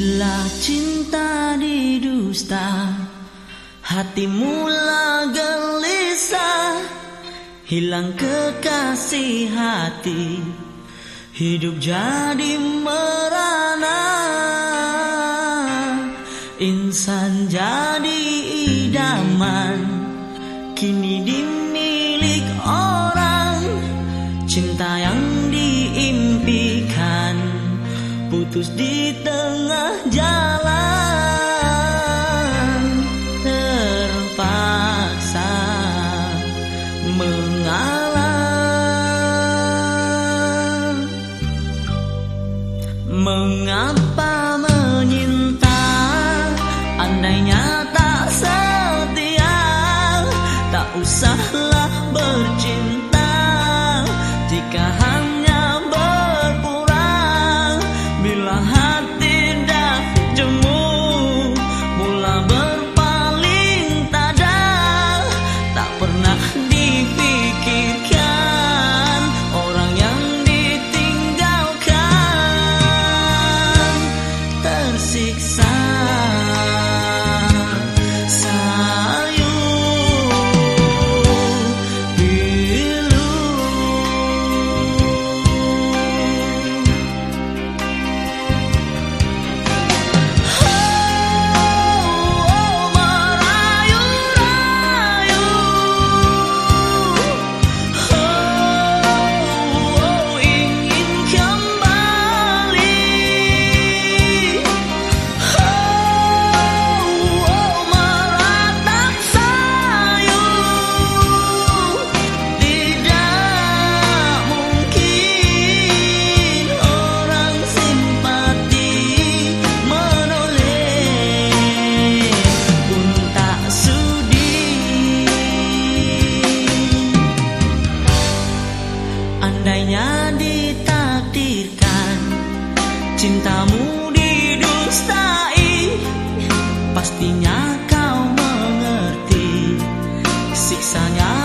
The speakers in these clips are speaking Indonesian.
Bila cinta didusta Hatimu lah gelisah. Hilang kekasih hati Hidup jadi merana. Insan jadi idaman Kini dimilik orang. Cinta yang putus di tengah jalan terpaksa mengalah. Mengapa Pastinya kau mengerti siksanya.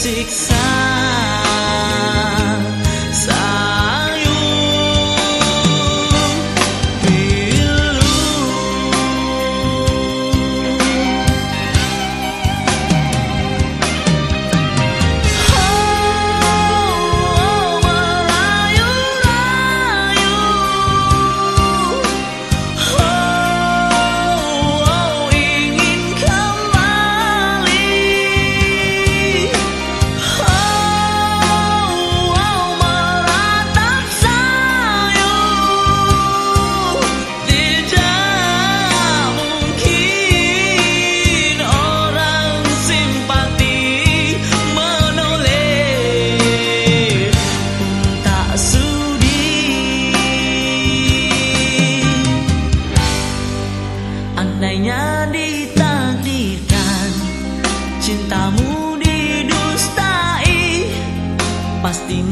six. más.